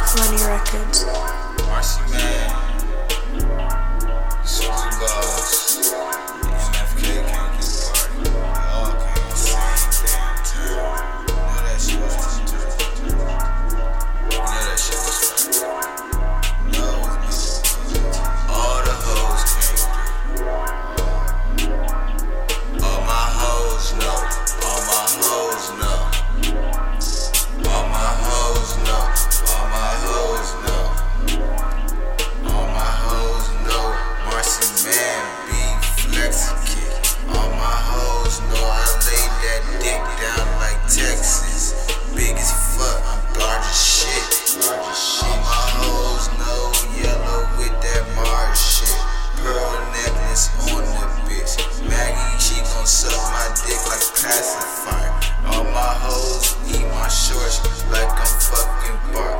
Off Money Records. dick down like Texas. Big as fuck, I'm large as shit. All my hoes know yellow with that Mars shit. Pearl necklace on the bitch. Maggie, she gon' suck my dick like pacifier. All my hoes eat my shorts like I'm fucking Bart.